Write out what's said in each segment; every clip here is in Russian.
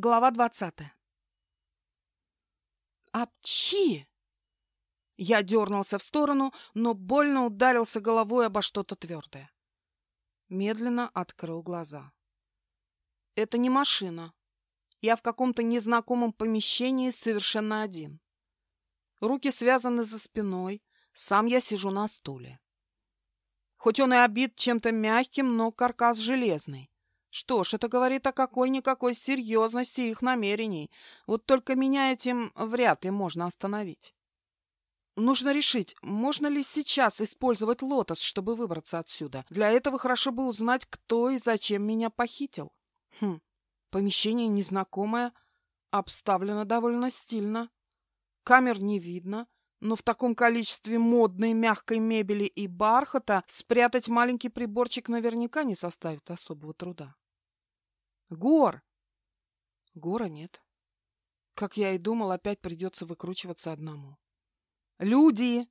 Глава двадцатая. «Апчи!» Я дернулся в сторону, но больно ударился головой обо что-то твердое. Медленно открыл глаза. Это не машина. Я в каком-то незнакомом помещении совершенно один. Руки связаны за спиной, сам я сижу на стуле. Хоть он и обит чем-то мягким, но каркас железный. Что ж, это говорит о какой-никакой серьезности их намерений. Вот только меня этим вряд ли можно остановить. Нужно решить, можно ли сейчас использовать лотос, чтобы выбраться отсюда. Для этого хорошо бы узнать, кто и зачем меня похитил. Хм, помещение незнакомое, обставлено довольно стильно. Камер не видно, но в таком количестве модной мягкой мебели и бархата спрятать маленький приборчик наверняка не составит особого труда. Гор! Гора нет. Как я и думал, опять придется выкручиваться одному. Люди!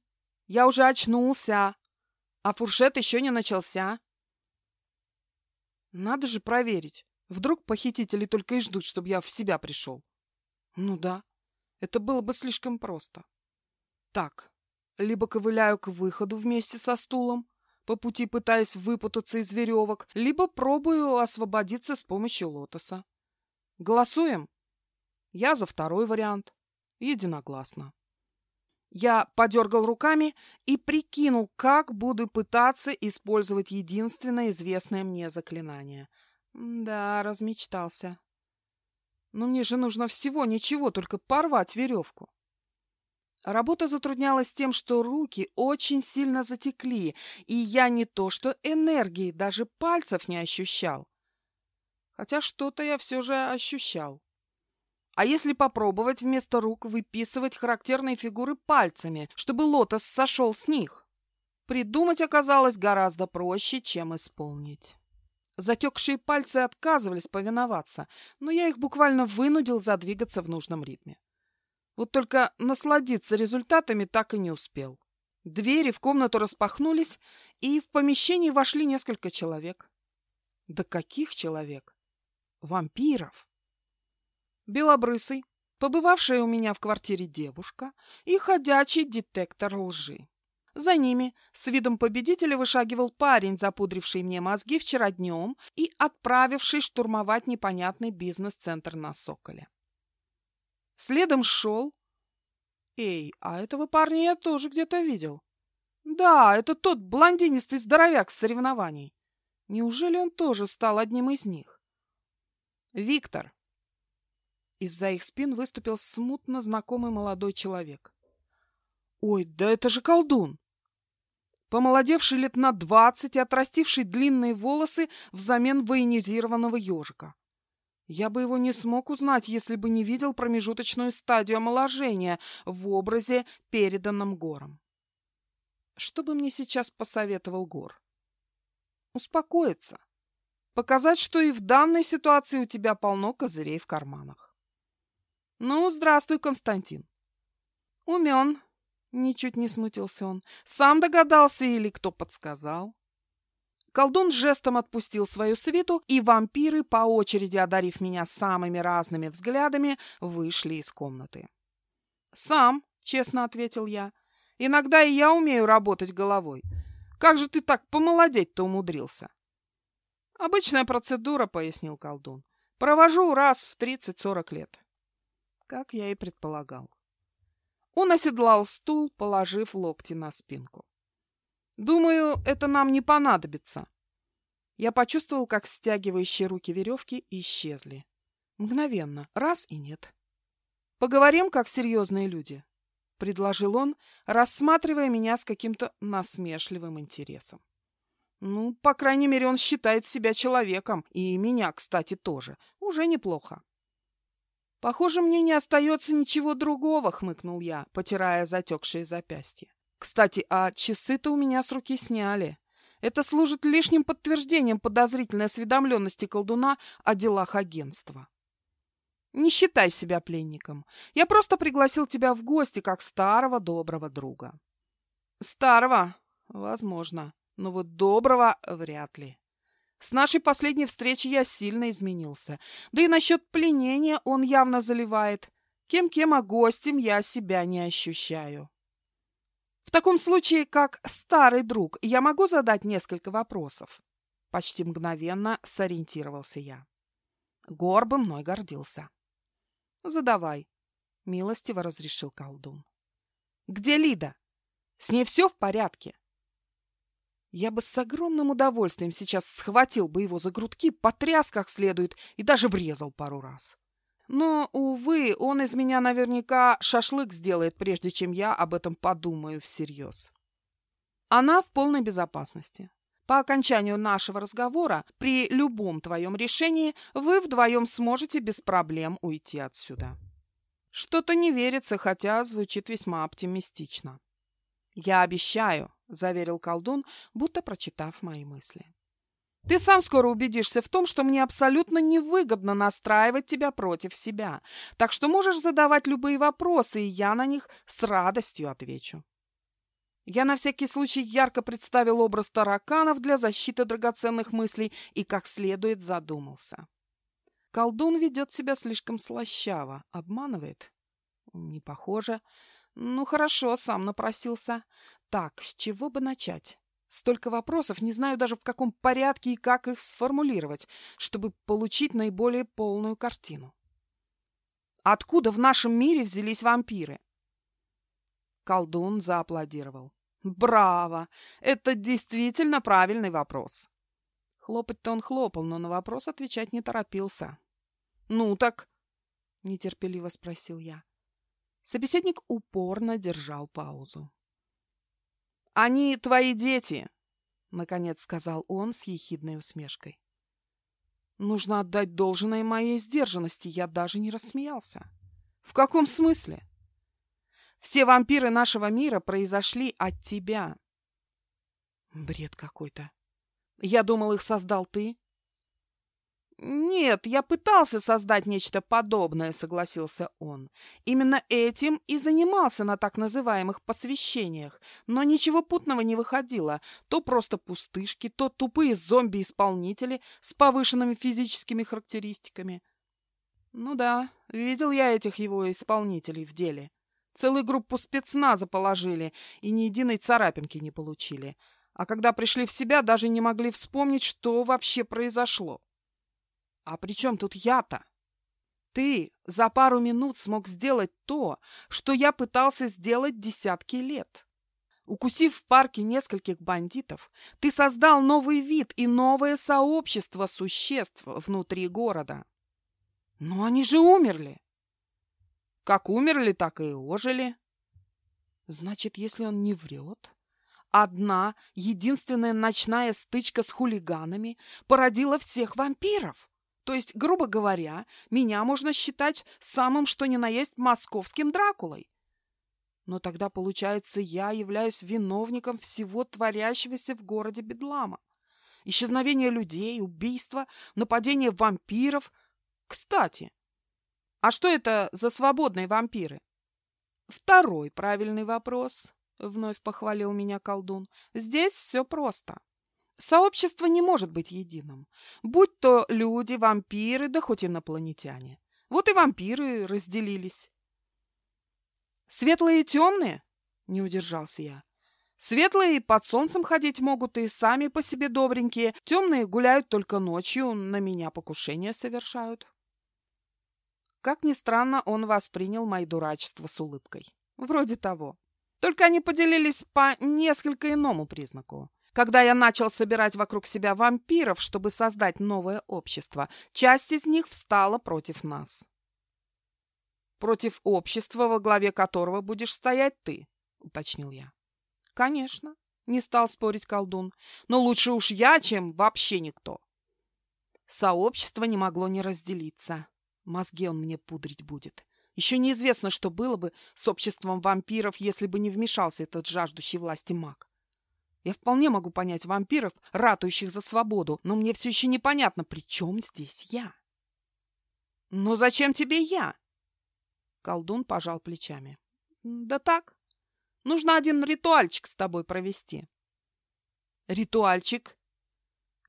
Я уже очнулся, а фуршет еще не начался. Надо же проверить. Вдруг похитители только и ждут, чтобы я в себя пришел. Ну да, это было бы слишком просто. Так, либо ковыляю к выходу вместе со стулом, по пути пытаясь выпутаться из веревок, либо пробую освободиться с помощью лотоса. Голосуем? Я за второй вариант. Единогласно. Я подергал руками и прикинул, как буду пытаться использовать единственное известное мне заклинание. Да, размечтался. Но мне же нужно всего ничего, только порвать веревку. Работа затруднялась тем, что руки очень сильно затекли, и я не то что энергии, даже пальцев не ощущал. Хотя что-то я все же ощущал. А если попробовать вместо рук выписывать характерные фигуры пальцами, чтобы лотос сошел с них? Придумать оказалось гораздо проще, чем исполнить. Затекшие пальцы отказывались повиноваться, но я их буквально вынудил задвигаться в нужном ритме. Вот только насладиться результатами так и не успел. Двери в комнату распахнулись, и в помещении вошли несколько человек. Да каких человек? Вампиров. Белобрысый, побывавшая у меня в квартире девушка и ходячий детектор лжи. За ними с видом победителя вышагивал парень, запудривший мне мозги вчера днем и отправивший штурмовать непонятный бизнес-центр на Соколе. Следом шел... Эй, а этого парня я тоже где-то видел. Да, это тот блондинистый здоровяк с соревнований. Неужели он тоже стал одним из них? Виктор. Из-за их спин выступил смутно знакомый молодой человек. Ой, да это же колдун! Помолодевший лет на двадцать и отрастивший длинные волосы взамен военизированного ежика. Я бы его не смог узнать, если бы не видел промежуточную стадию омоложения в образе, переданном Гором. Что бы мне сейчас посоветовал Гор? Успокоиться. Показать, что и в данной ситуации у тебя полно козырей в карманах. Ну, здравствуй, Константин. Умен. Ничуть не смутился он. Сам догадался или кто подсказал? Колдун жестом отпустил свою свиту, и вампиры, по очереди одарив меня самыми разными взглядами, вышли из комнаты. «Сам», — честно ответил я. «Иногда и я умею работать головой. Как же ты так помолодеть-то умудрился?» «Обычная процедура», — пояснил колдун. «Провожу раз в тридцать-сорок лет». Как я и предполагал. Он оседлал стул, положив локти на спинку. Думаю, это нам не понадобится. Я почувствовал, как стягивающие руки веревки исчезли. Мгновенно. Раз и нет. Поговорим, как серьезные люди, — предложил он, рассматривая меня с каким-то насмешливым интересом. Ну, по крайней мере, он считает себя человеком, и меня, кстати, тоже. Уже неплохо. Похоже, мне не остается ничего другого, — хмыкнул я, потирая затекшие запястья. Кстати, а часы-то у меня с руки сняли. Это служит лишним подтверждением подозрительной осведомленности колдуна о делах агентства. Не считай себя пленником. Я просто пригласил тебя в гости как старого доброго друга. Старого? Возможно. Но вот доброго вряд ли. С нашей последней встречи я сильно изменился. Да и насчет пленения он явно заливает. Кем-кем, а гостем я себя не ощущаю. В таком случае, как старый друг, я могу задать несколько вопросов? Почти мгновенно сориентировался я. Гор бы мной гордился. Задавай, милостиво разрешил колдун. Где Лида? С ней все в порядке? Я бы с огромным удовольствием сейчас схватил бы его за грудки, потряс как следует и даже врезал пару раз. Но, увы, он из меня наверняка шашлык сделает, прежде чем я об этом подумаю всерьез. Она в полной безопасности. По окончанию нашего разговора, при любом твоем решении, вы вдвоем сможете без проблем уйти отсюда. Что-то не верится, хотя звучит весьма оптимистично. «Я обещаю», — заверил колдун, будто прочитав мои мысли. «Ты сам скоро убедишься в том, что мне абсолютно невыгодно настраивать тебя против себя, так что можешь задавать любые вопросы, и я на них с радостью отвечу». Я на всякий случай ярко представил образ тараканов для защиты драгоценных мыслей и как следует задумался. Колдун ведет себя слишком слащаво, обманывает. Не похоже. Ну, хорошо, сам напросился. Так, с чего бы начать? Столько вопросов, не знаю даже в каком порядке и как их сформулировать, чтобы получить наиболее полную картину. Откуда в нашем мире взялись вампиры? Колдун зааплодировал. Браво! Это действительно правильный вопрос. Хлопать-то он хлопал, но на вопрос отвечать не торопился. «Ну так?» — нетерпеливо спросил я. Собеседник упорно держал паузу. «Они твои дети!» — наконец сказал он с ехидной усмешкой. Нужно отдать должное моей сдержанности, я даже не рассмеялся. «В каком смысле?» «Все вампиры нашего мира произошли от тебя». Бред какой-то. Я думал, их создал ты. «Нет, я пытался создать нечто подобное», — согласился он. «Именно этим и занимался на так называемых посвящениях, но ничего путного не выходило. То просто пустышки, то тупые зомби-исполнители с повышенными физическими характеристиками». «Ну да, видел я этих его исполнителей в деле. Целую группу спецназа положили и ни единой царапинки не получили. А когда пришли в себя, даже не могли вспомнить, что вообще произошло». А при чем тут я-то? Ты за пару минут смог сделать то, что я пытался сделать десятки лет. Укусив в парке нескольких бандитов, ты создал новый вид и новое сообщество существ внутри города. Но они же умерли. Как умерли, так и ожили. Значит, если он не врет, одна единственная ночная стычка с хулиганами породила всех вампиров. То есть, грубо говоря, меня можно считать самым что ни на есть московским Дракулой. Но тогда, получается, я являюсь виновником всего творящегося в городе Бедлама. Исчезновение людей, убийства, нападение вампиров. Кстати, а что это за свободные вампиры? Второй правильный вопрос, — вновь похвалил меня колдун. Здесь все просто. Сообщество не может быть единым. Будь то люди, вампиры, да хоть инопланетяне. Вот и вампиры разделились. Светлые и темные? Не удержался я. Светлые под солнцем ходить могут и сами по себе добренькие. Темные гуляют только ночью, на меня покушения совершают. Как ни странно, он воспринял мои дурачества с улыбкой. Вроде того. Только они поделились по несколько иному признаку. Когда я начал собирать вокруг себя вампиров, чтобы создать новое общество, часть из них встала против нас. «Против общества, во главе которого будешь стоять ты», — уточнил я. «Конечно», — не стал спорить колдун, «но лучше уж я, чем вообще никто». Сообщество не могло не разделиться. Мозги он мне пудрить будет. Еще неизвестно, что было бы с обществом вампиров, если бы не вмешался этот жаждущий власти маг. Я вполне могу понять вампиров, ратующих за свободу, но мне все еще непонятно, при чем здесь я? «Но зачем тебе я?» Колдун пожал плечами. «Да так. Нужно один ритуальчик с тобой провести». «Ритуальчик?»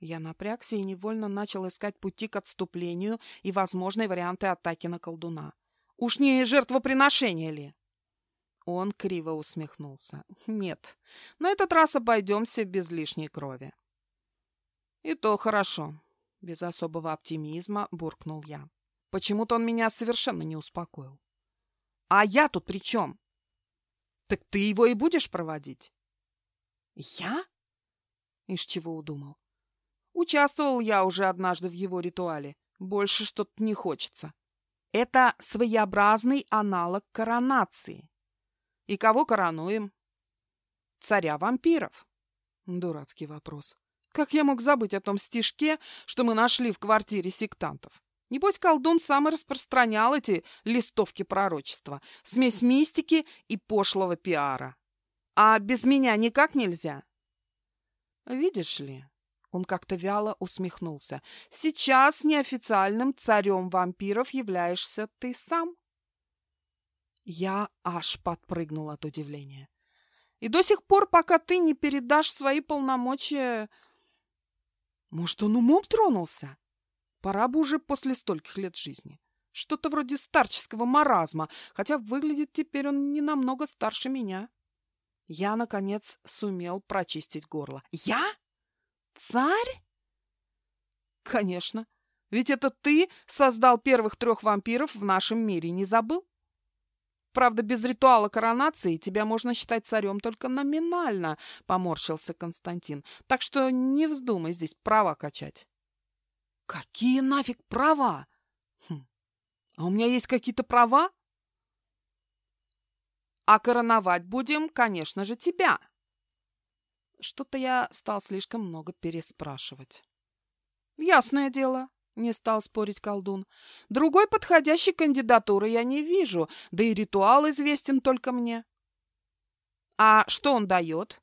Я напрягся и невольно начал искать пути к отступлению и возможные варианты атаки на колдуна. Уж не жертвоприношение ли? Он криво усмехнулся. Нет, на этот раз обойдемся без лишней крови. И то хорошо. Без особого оптимизма буркнул я. Почему-то он меня совершенно не успокоил. А я тут при чем? Так ты его и будешь проводить? Я? Из чего удумал? Участвовал я уже однажды в его ритуале. Больше что-то не хочется. Это своеобразный аналог коронации. И кого коронуем? Царя вампиров. Дурацкий вопрос. Как я мог забыть о том стишке, что мы нашли в квартире сектантов? Небось, колдун сам и распространял эти листовки пророчества, смесь мистики и пошлого пиара. А без меня никак нельзя. Видишь ли, он как-то вяло усмехнулся. Сейчас неофициальным царем вампиров являешься ты сам. Я аж подпрыгнул от удивления. И до сих пор, пока ты не передашь свои полномочия... Может, он умом тронулся? Пора бы уже после стольких лет жизни. Что-то вроде старческого маразма, хотя выглядит теперь он не намного старше меня. Я, наконец, сумел прочистить горло. Я? Царь? Конечно. Ведь это ты создал первых трех вампиров в нашем мире, не забыл? Правда, без ритуала коронации тебя можно считать царем только номинально, поморщился Константин. Так что не вздумай здесь права качать. Какие нафиг права? Хм. А у меня есть какие-то права? А короновать будем, конечно же, тебя. Что-то я стал слишком много переспрашивать. Ясное дело, не стал спорить колдун. Другой подходящей кандидатуры я не вижу, да и ритуал известен только мне. А что он дает?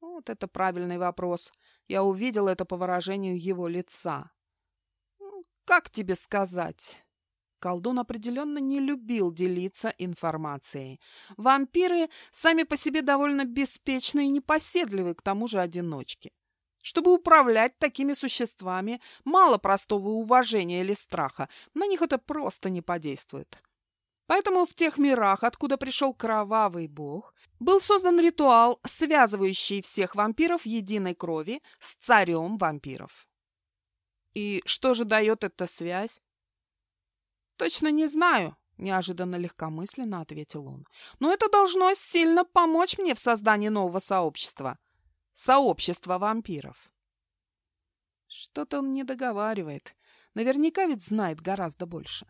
Вот это правильный вопрос. Я увидел это по выражению его лица. Как тебе сказать? Колдун определенно не любил делиться информацией. Вампиры сами по себе довольно беспечны и непоседливы, к тому же одиночки. Чтобы управлять такими существами, мало простого уважения или страха, на них это просто не подействует. Поэтому в тех мирах, откуда пришел кровавый бог, был создан ритуал, связывающий всех вампиров единой крови с царем вампиров. И что же дает эта связь? Точно не знаю, неожиданно легкомысленно ответил он. Но это должно сильно помочь мне в создании нового сообщества. Сообщества вампиров. Что-то он не договаривает. Наверняка ведь знает гораздо больше.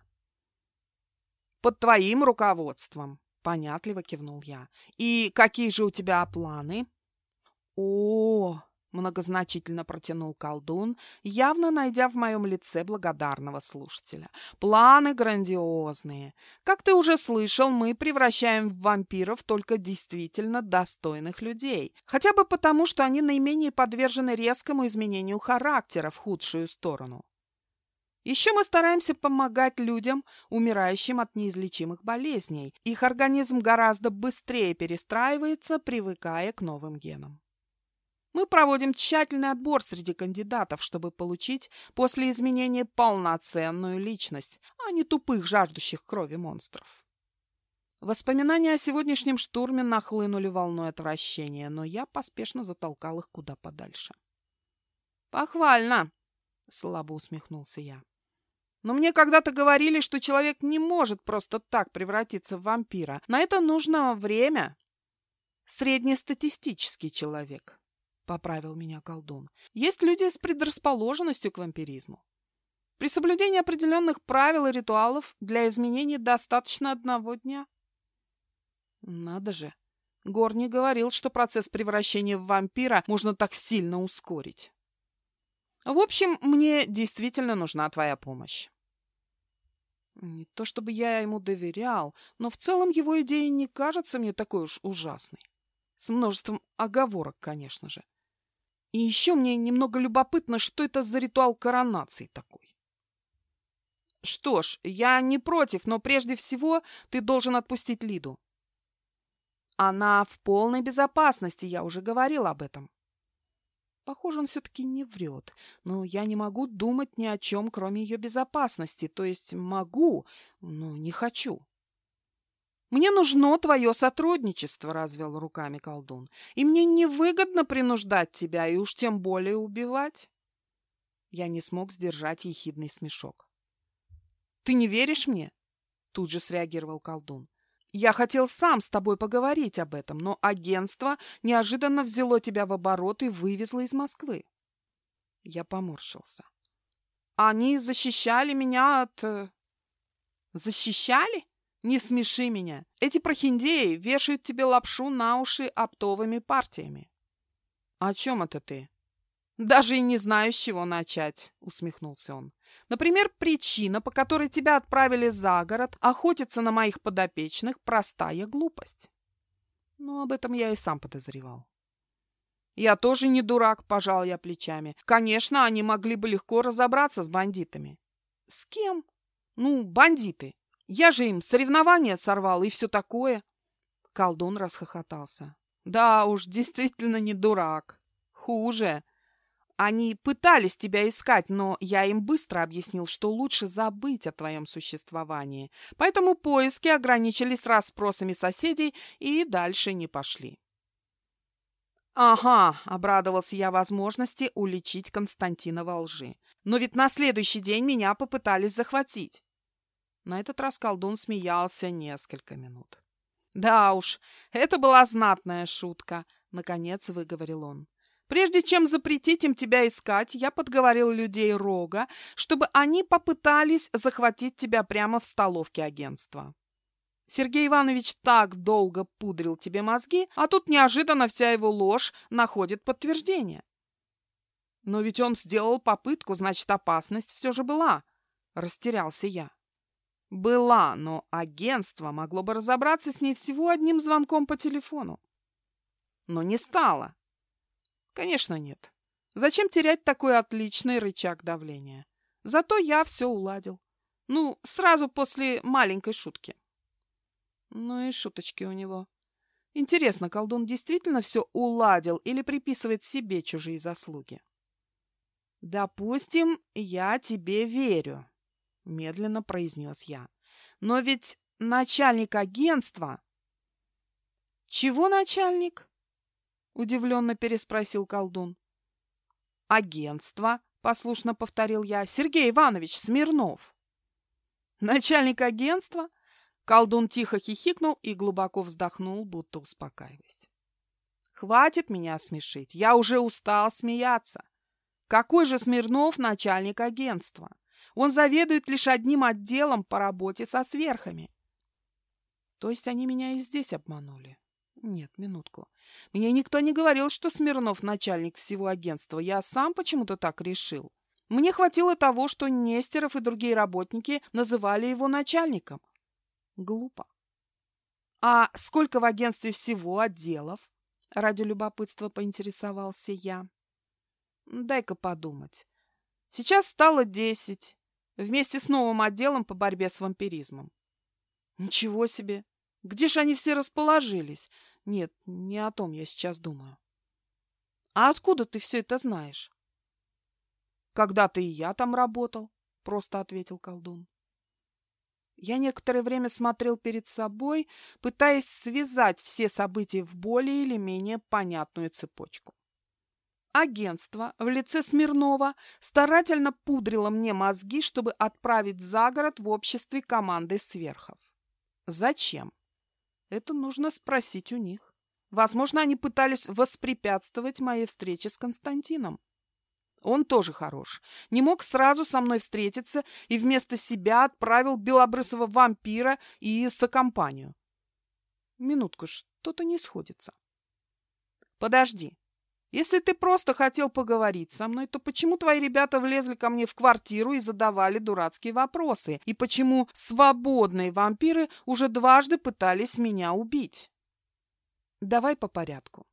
Под твоим руководством, понятливо кивнул я. И какие же у тебя планы? О, Многозначительно протянул колдун, явно найдя в моем лице благодарного слушателя. Планы грандиозные. Как ты уже слышал, мы превращаем в вампиров только действительно достойных людей. Хотя бы потому, что они наименее подвержены резкому изменению характера в худшую сторону. Еще мы стараемся помогать людям, умирающим от неизлечимых болезней. Их организм гораздо быстрее перестраивается, привыкая к новым генам. Мы проводим тщательный отбор среди кандидатов, чтобы получить после изменения полноценную личность, а не тупых, жаждущих крови монстров. Воспоминания о сегодняшнем штурме нахлынули волной отвращения, но я поспешно затолкал их куда подальше. «Похвально!» — слабо усмехнулся я. «Но мне когда-то говорили, что человек не может просто так превратиться в вампира. На это нужно время. Среднестатистический человек». — поправил меня колдун. «Есть люди с предрасположенностью к вампиризму. При соблюдении определенных правил и ритуалов для изменений достаточно одного дня». «Надо же! Гор не говорил, что процесс превращения в вампира можно так сильно ускорить. В общем, мне действительно нужна твоя помощь». Не то чтобы я ему доверял, но в целом его идея не кажется мне такой уж ужасной. С множеством оговорок, конечно же. И еще мне немного любопытно, что это за ритуал коронации такой. Что ж, я не против, но прежде всего ты должен отпустить Лиду. Она в полной безопасности, я уже говорил об этом. Похоже, он все-таки не врет. Но я не могу думать ни о чем, кроме ее безопасности. То есть могу, но не хочу. «Мне нужно твое сотрудничество», — развел руками колдун. «И мне невыгодно принуждать тебя, и уж тем более убивать». Я не смог сдержать ехидный смешок. «Ты не веришь мне?» — тут же среагировал колдун. «Я хотел сам с тобой поговорить об этом, но агентство неожиданно взяло тебя в оборот и вывезло из Москвы». Я поморщился. «Они защищали меня от...» э, «Защищали?» Не смеши меня. Эти прохиндеи вешают тебе лапшу на уши оптовыми партиями. О чем это ты? Даже и не знаю, с чего начать, усмехнулся он. Например, причина, по которой тебя отправили за город, охотиться на моих подопечных, простая глупость. Но об этом я и сам подозревал. Я тоже не дурак, пожал я плечами. Конечно, они могли бы легко разобраться с бандитами. С кем? Ну, бандиты. Я же им соревнования сорвал и все такое. Колдун расхохотался. Да уж, действительно не дурак. Хуже. Они пытались тебя искать, но я им быстро объяснил, что лучше забыть о твоем существовании. Поэтому поиски ограничились расспросами соседей и дальше не пошли. «Ага», — обрадовался я возможности уличить Константина во лжи. «Но ведь на следующий день меня попытались захватить. На этот раз колдун смеялся несколько минут. «Да уж, это была знатная шутка», — наконец выговорил он. «Прежде чем запретить им тебя искать, я подговорил людей Рога, чтобы они попытались захватить тебя прямо в столовке агентства. Сергей Иванович так долго пудрил тебе мозги, а тут неожиданно вся его ложь находит подтверждение. Но ведь он сделал попытку, значит, опасность все же была. Растерялся я. Была, но агентство могло бы разобраться с ней всего одним звонком по телефону. Но не стало. Конечно, нет. Зачем терять такой отличный рычаг давления? Зато я все уладил. Ну, сразу после маленькой шутки. Ну и шуточки у него. Интересно, колдун действительно все уладил или приписывает себе чужие заслуги? Допустим, я тебе верю. — медленно произнес я. «Но ведь начальник агентства...» «Чего начальник?» — удивленно переспросил колдун. «Агентство», — послушно повторил я, — «Сергей Иванович Смирнов». «Начальник агентства?» Колдун тихо хихикнул и глубоко вздохнул, будто успокаиваясь. «Хватит меня смешить, я уже устал смеяться. Какой же Смирнов начальник агентства? Он заведует лишь одним отделом по работе со сверхами. То есть они меня и здесь обманули? Нет, минутку. Мне никто не говорил, что Смирнов начальник всего агентства. Я сам почему-то так решил. Мне хватило того, что Нестеров и другие работники называли его начальником. Глупо. А сколько в агентстве всего отделов? Ради любопытства поинтересовался я. Дай-ка подумать. Сейчас стало десять. Вместе с новым отделом по борьбе с вампиризмом. Ничего себе! Где же они все расположились? Нет, не о том я сейчас думаю. А откуда ты все это знаешь? Когда-то и я там работал, просто ответил колдун. Я некоторое время смотрел перед собой, пытаясь связать все события в более или менее понятную цепочку. Агентство в лице Смирнова старательно пудрило мне мозги, чтобы отправить за город в обществе команды сверхов. Зачем? Это нужно спросить у них. Возможно, они пытались воспрепятствовать моей встрече с Константином. Он тоже хорош. Не мог сразу со мной встретиться и вместо себя отправил белобрысого вампира и сокомпанию. Минутку, что-то не сходится. Подожди, если ты просто хотел поговорить со мной, то почему твои ребята влезли ко мне в квартиру и задавали дурацкие вопросы? И почему свободные вампиры уже дважды пытались меня убить? Давай по порядку.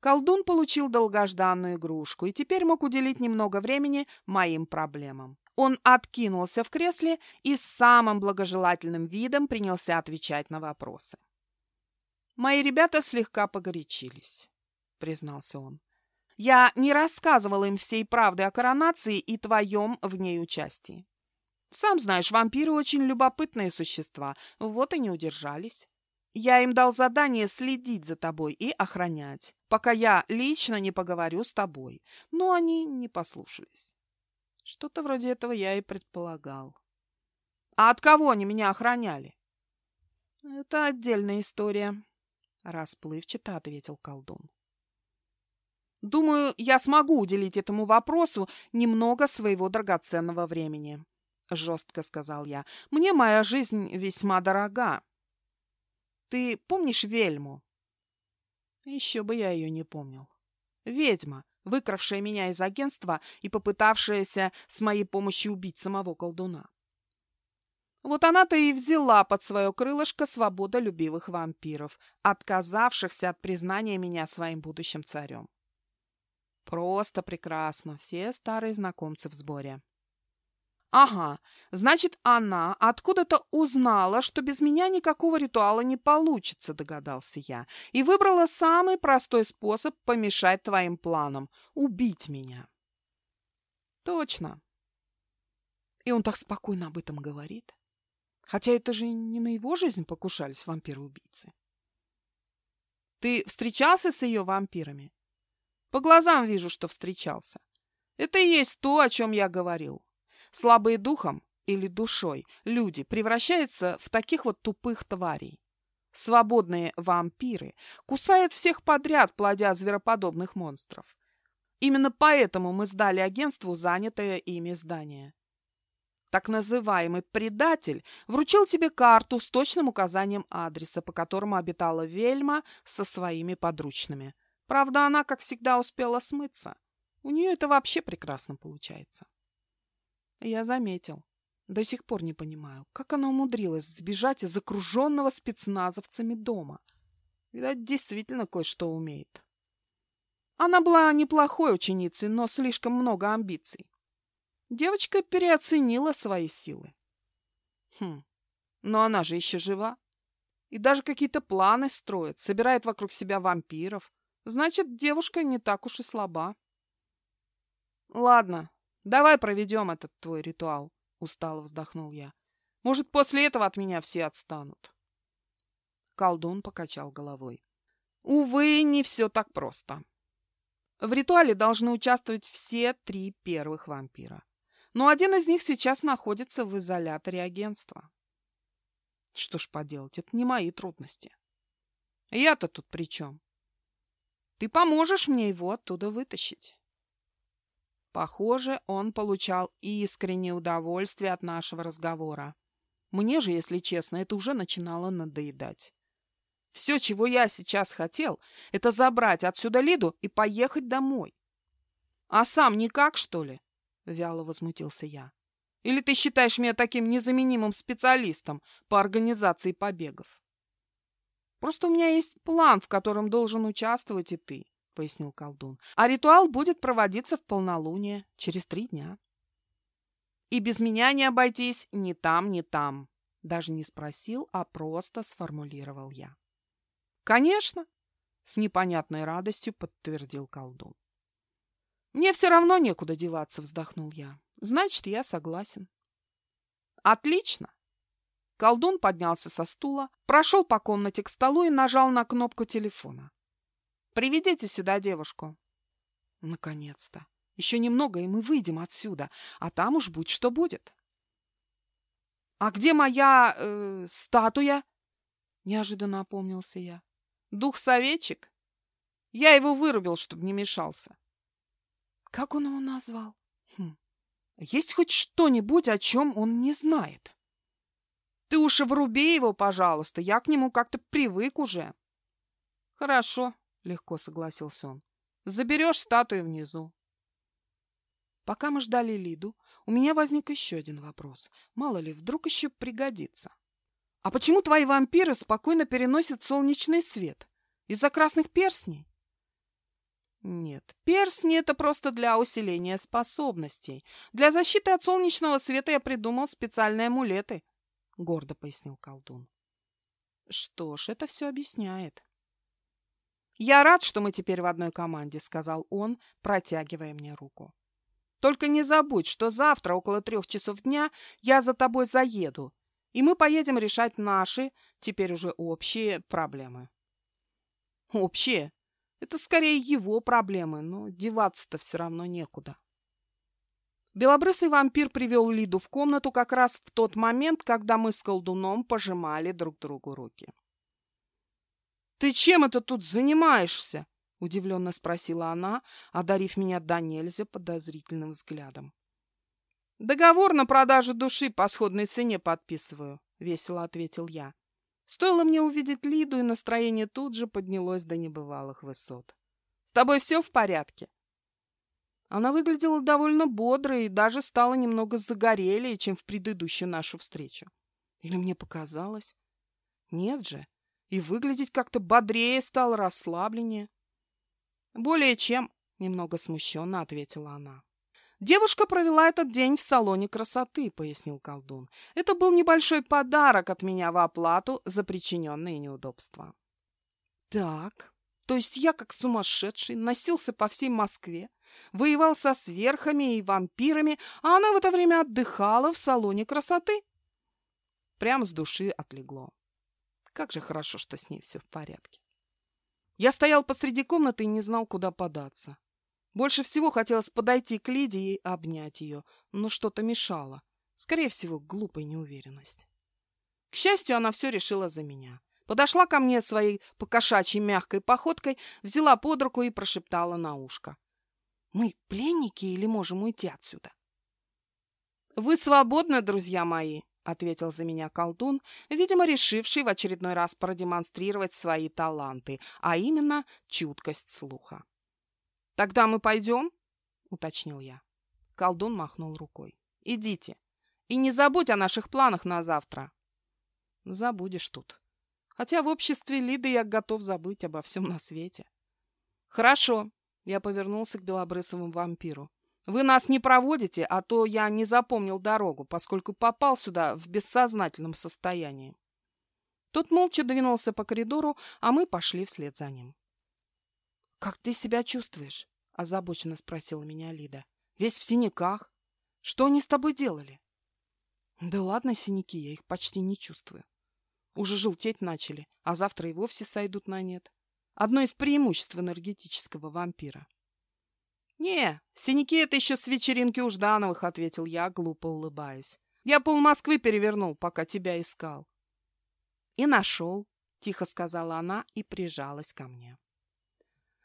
Колдун получил долгожданную игрушку и теперь мог уделить немного времени моим проблемам. Он откинулся в кресле и с самым благожелательным видом принялся отвечать на вопросы. Мои ребята слегка погорячились признался он. Я не рассказывала им всей правды о коронации и твоем в ней участии. Сам знаешь, вампиры очень любопытные существа, вот и не удержались. Я им дал задание следить за тобой и охранять, пока я лично не поговорю с тобой. Но они не послушались. Что-то вроде этого я и предполагал. А от кого они меня охраняли? Это отдельная история, расплывчато ответил колдун. Думаю, я смогу уделить этому вопросу немного своего драгоценного времени, жестко сказал я. Мне моя жизнь весьма дорога. Ты помнишь Вельму? Еще бы я ее не помнил. Ведьма, выкравшая меня из агентства и попытавшаяся с моей помощью убить самого колдуна. Вот она-то и взяла под свое крылышко свободолюбивых вампиров, отказавшихся от признания меня своим будущим царем. Просто прекрасно, все старые знакомцы в сборе. Ага, значит, она откуда-то узнала, что без меня никакого ритуала не получится, догадался я, и выбрала самый простой способ помешать твоим планам — убить меня. Точно. И он так спокойно об этом говорит. Хотя это же не на его жизнь покушались вампиры-убийцы. Ты встречался с ее вампирами? По глазам вижу, что встречался. Это и есть то, о чем я говорил. Слабые духом или душой люди превращаются в таких вот тупых тварей. Свободные вампиры кусают всех подряд, плодя звероподобных монстров. Именно поэтому мы сдали агентству занятое ими здание. Так называемый предатель вручил тебе карту с точным указанием адреса, по которому обитала Вельма со своими подручными. Правда, она, как всегда, успела смыться. У нее это вообще прекрасно получается. Я заметил. До сих пор не понимаю, как она умудрилась сбежать из окруженного спецназовцами дома. Видать, действительно кое-что умеет. Она была неплохой ученицей, но слишком много амбиций. Девочка переоценила свои силы. Хм, но она же еще жива. И даже какие-то планы строит, собирает вокруг себя вампиров. Значит, девушка не так уж и слаба. Ладно, Давай проведем этот твой ритуал, устало вздохнул я. Может, после этого от меня все отстанут. Колдун покачал головой. Увы, не все так просто. В ритуале должны участвовать все три первых вампира. Но один из них сейчас находится в изоляторе агентства. Что ж поделать, это не мои трудности. Я-то тут при чем? Ты поможешь мне его оттуда вытащить. Похоже, он получал искреннее удовольствие от нашего разговора. Мне же, если честно, это уже начинало надоедать. Все, чего я сейчас хотел, это забрать отсюда Лиду и поехать домой. А сам никак, что ли? Вяло возмутился я. Или ты считаешь меня таким незаменимым специалистом по организации побегов? Просто у меня есть план, в котором должен участвовать и ты. — пояснил колдун. «А ритуал будет проводиться в полнолуние, через три дня». «И без меня не обойтись ни там, ни там», — даже не спросил, а просто сформулировал я. «Конечно», — с непонятной радостью подтвердил колдун. «Мне все равно некуда деваться», — вздохнул я. «Значит, я согласен». «Отлично!» Колдун поднялся со стула, прошел по комнате к столу и нажал на кнопку телефона. Приведите сюда девушку. Наконец-то. Еще немного, и мы выйдем отсюда, а там уж будь что будет. А где моя э, статуя? Неожиданно опомнился я. Дух-советчик? Я его вырубил, чтобы не мешался. Как он его назвал? Хм. Есть хоть что-нибудь, о чем он не знает? Ты уж и вруби его, пожалуйста, я к нему как-то привык уже. Хорошо, легко согласился он. Заберешь статую внизу. Пока мы ждали Лиду, у меня возник еще один вопрос. Мало ли, вдруг еще пригодится. А почему твои вампиры спокойно переносят солнечный свет? Из-за красных перстней? Нет, перстни — это просто для усиления способностей. Для защиты от солнечного света я придумал специальные амулеты, — гордо пояснил колдун. Что ж, это все объясняет. «Я рад, что мы теперь в одной команде», — сказал он, протягивая мне руку. «Только не забудь, что завтра около трех часов дня я за тобой заеду, и мы поедем решать наши, теперь уже общие, проблемы». «Общие? Это скорее его проблемы, но деваться-то все равно некуда». Белобрысый вампир привел Лиду в комнату как раз в тот момент, когда мы с колдуном пожимали друг другу руки. «Ты чем это тут занимаешься?» — удивленно спросила она, одарив меня до нельзя подозрительным взглядом. «Договор на продажу души по сходной цене подписываю», — весело ответил я. Стоило мне увидеть Лиду, и настроение тут же поднялось до небывалых высот. «С тобой все в порядке?» Она выглядела довольно бодрой и даже стала немного загорелее, чем в предыдущую нашу встречу. Или мне показалось? Нет же, и выглядеть как-то бодрее стало, расслабленнее. «Более чем», — немного смущенно ответила она. «Девушка провела этот день в салоне красоты», — пояснил колдун. «Это был небольшой подарок от меня в оплату за причиненные неудобства». «Так, то есть я, как сумасшедший, носился по всей Москве, воевал со сверхами и вампирами, а она в это время отдыхала в салоне красоты?» Прямо с души отлегло. Как же хорошо, что с ней все в порядке. Я стоял посреди комнаты и не знал, куда податься. Больше всего хотелось подойти к Лиде и обнять ее, но что-то мешало. Скорее всего, глупая неуверенность. К счастью, она все решила за меня. Подошла ко мне своей покошачьей мягкой походкой, взяла под руку и прошептала на ушко. «Мы пленники или можем уйти отсюда?» «Вы свободны, друзья мои!» — ответил за меня колдун, видимо, решивший в очередной раз продемонстрировать свои таланты, а именно чуткость слуха. «Тогда мы пойдем?» — уточнил я. Колдун махнул рукой. «Идите. И не забудь о наших планах на завтра». «Забудешь тут. Хотя в обществе Лиды я готов забыть обо всем на свете». «Хорошо», — я повернулся к белобрысовому вампиру. Вы нас не проводите, а то я не запомнил дорогу, поскольку попал сюда в бессознательном состоянии. Тот молча двинулся по коридору, а мы пошли вслед за ним. — Как ты себя чувствуешь? — озабоченно спросила меня Лида. — Весь в синяках. Что они с тобой делали? — Да ладно, синяки, я их почти не чувствую. Уже желтеть начали, а завтра и вовсе сойдут на нет. Одно из преимуществ энергетического вампира. «Не, синяки — это еще с вечеринки у Ждановых», — ответил я, глупо улыбаясь. «Я пол Москвы перевернул, пока тебя искал». «И нашел», — тихо сказала она и прижалась ко мне.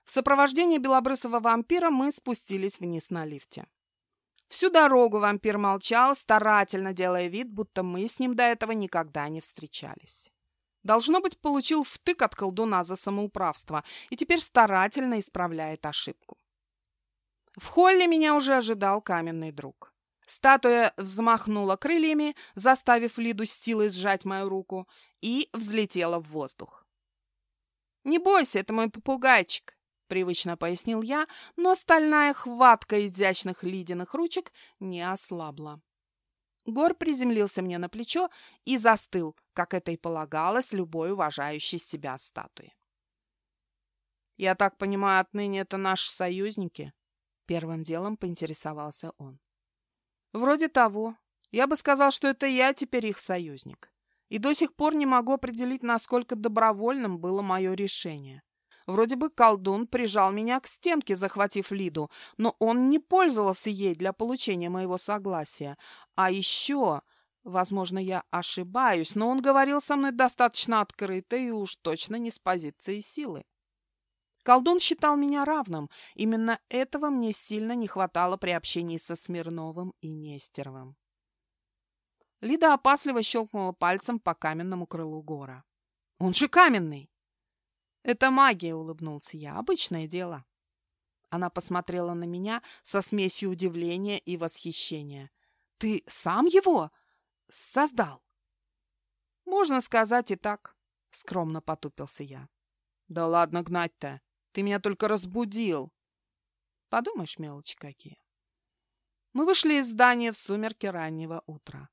В сопровождении белобрысого вампира мы спустились вниз на лифте. Всю дорогу вампир молчал, старательно делая вид, будто мы с ним до этого никогда не встречались. Должно быть, получил втык от колдуна за самоуправство и теперь старательно исправляет ошибку. В холле меня уже ожидал каменный друг. Статуя взмахнула крыльями, заставив Лиду с силой сжать мою руку, и взлетела в воздух. «Не бойся, это мой попугайчик», — привычно пояснил я, но стальная хватка изящных ледяных ручек не ослабла. Гор приземлился мне на плечо и застыл, как это и полагалось любой уважающей себя статуе. «Я так понимаю, отныне это наши союзники?» Первым делом поинтересовался он. Вроде того. Я бы сказал, что это я теперь их союзник. И до сих пор не могу определить, насколько добровольным было мое решение. Вроде бы колдун прижал меня к стенке, захватив Лиду, но он не пользовался ей для получения моего согласия. А еще, возможно, я ошибаюсь, но он говорил со мной достаточно открыто и уж точно не с позиции силы. Колдун считал меня равным. Именно этого мне сильно не хватало при общении со Смирновым и Нестеровым. Лида опасливо щелкнула пальцем по каменному крылу гора. «Он же каменный!» «Это магия», — улыбнулся я. «Обычное дело». Она посмотрела на меня со смесью удивления и восхищения. «Ты сам его создал?» «Можно сказать и так», — скромно потупился я. «Да ладно гнать-то. Ты меня только разбудил. Подумаешь, мелочи какие. Мы вышли из здания в сумерки раннего утра.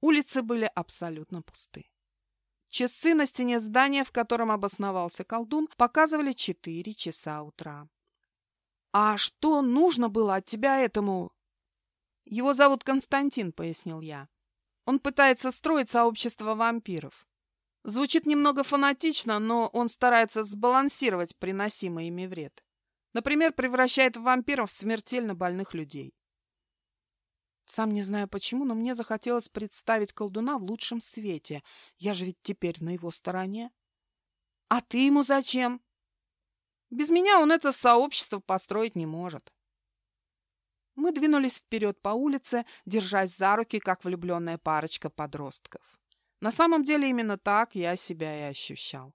Улицы были абсолютно пусты. Часы на стене здания, в котором обосновался колдун, показывали четыре часа утра. «А что нужно было от тебя этому?» «Его зовут Константин», — пояснил я. «Он пытается строить сообщество вампиров. Звучит немного фанатично, но он старается сбалансировать приносимый ими вред. Например, превращает в вампиров смертельно больных людей. Сам не знаю почему, но мне захотелось представить колдуна в лучшем свете. Я же ведь теперь на его стороне. А ты ему зачем? Без меня он это сообщество построить не может. Мы двинулись вперед по улице, держась за руки, как влюбленная парочка подростков. На самом деле именно так я себя и ощущал.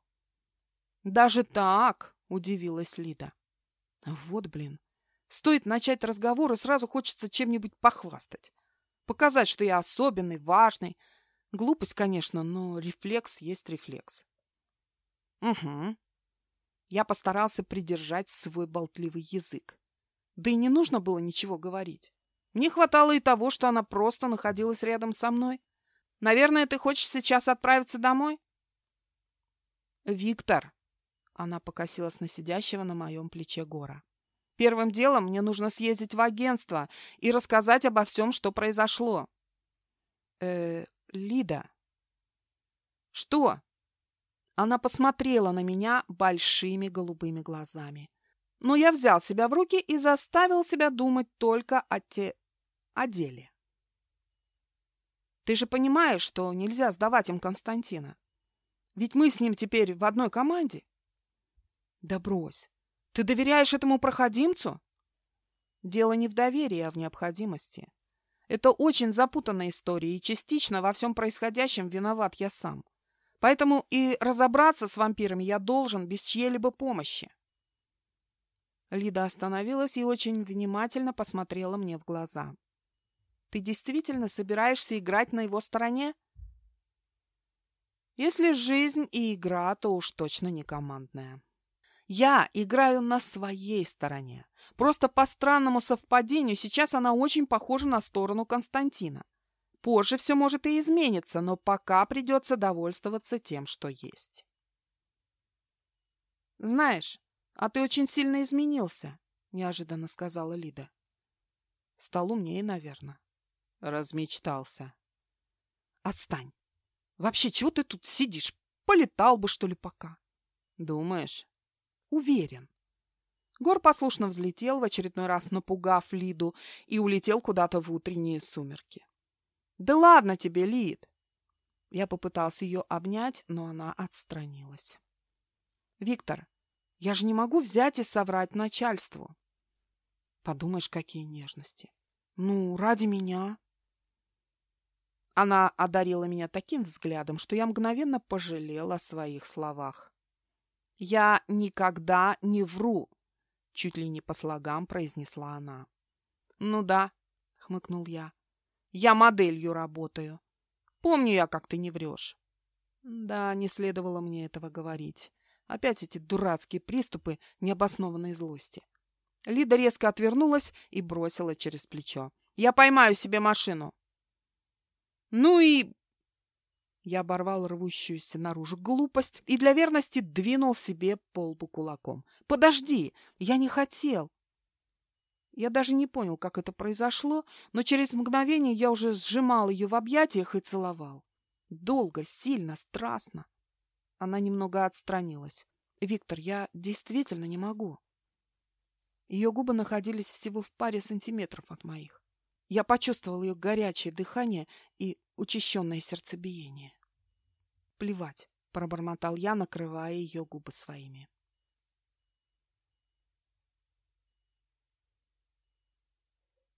«Даже так?» — удивилась Лида. «Вот блин. Стоит начать разговор, и сразу хочется чем-нибудь похвастать. Показать, что я особенный, важный. Глупость, конечно, но рефлекс есть рефлекс». «Угу». Я постарался придержать свой болтливый язык. Да и не нужно было ничего говорить. Мне хватало и того, что она просто находилась рядом со мной. Наверное, ты хочешь сейчас отправиться домой? Виктор, она покосилась на сидящего на моем плече Гора. Первым делом мне нужно съездить в агентство и рассказать обо всем, что произошло. Э, Лида. Что? Она посмотрела на меня большими голубыми глазами. Но я взял себя в руки и заставил себя думать только о те... о деле. Ты же понимаешь, что нельзя сдавать им Константина. Ведь мы с ним теперь в одной команде. Да брось. Ты доверяешь этому проходимцу? Дело не в доверии, а в необходимости. Это очень запутанная история, и частично во всем происходящем виноват я сам. Поэтому и разобраться с вампирами я должен без чьей-либо помощи. Лида остановилась и очень внимательно посмотрела мне в глаза. Ты действительно собираешься играть на его стороне? Если жизнь и игра, то уж точно не командная. Я играю на своей стороне. Просто по странному совпадению сейчас она очень похожа на сторону Константина. Позже все может и измениться, но пока придется довольствоваться тем, что есть. «Знаешь, а ты очень сильно изменился», — неожиданно сказала Лида. «Стал умнее, наверное». Размечтался. Отстань. Вообще, чего ты тут сидишь? Полетал бы, что ли, пока. Думаешь? Уверен. Гор послушно взлетел, в очередной раз напугав Лиду, и улетел куда-то в утренние сумерки. «Да ладно тебе, Лид!» Я попытался ее обнять, но она отстранилась. «Виктор, я же не могу взять и соврать начальству!» «Подумаешь, какие нежности!» «Ну, ради меня!» Она одарила меня таким взглядом, что я мгновенно пожалела о своих словах. «Я никогда не вру!» — чуть ли не по слогам произнесла она. «Ну да», — хмыкнул я. «Я моделью работаю. Помню я, как ты не врешь». Да, не следовало мне этого говорить. Опять эти дурацкие приступы необоснованной злости. Лида резко отвернулась и бросила через плечо. «Я поймаю себе машину!» Ну и... Я оборвал рвущуюся наружу глупость и для верности двинул себе по лбу кулаком. «Подожди! Я не хотел!» Я даже не понял, как это произошло, но через мгновение я уже сжимал ее в объятиях и целовал. Долго, сильно, страстно. Она немного отстранилась. «Виктор, я действительно не могу». Ее губы находились всего в паре сантиметров от моих. Я почувствовал ее горячее дыхание и учащенное сердцебиение. «Плевать», — пробормотал я, накрывая ее губы своими.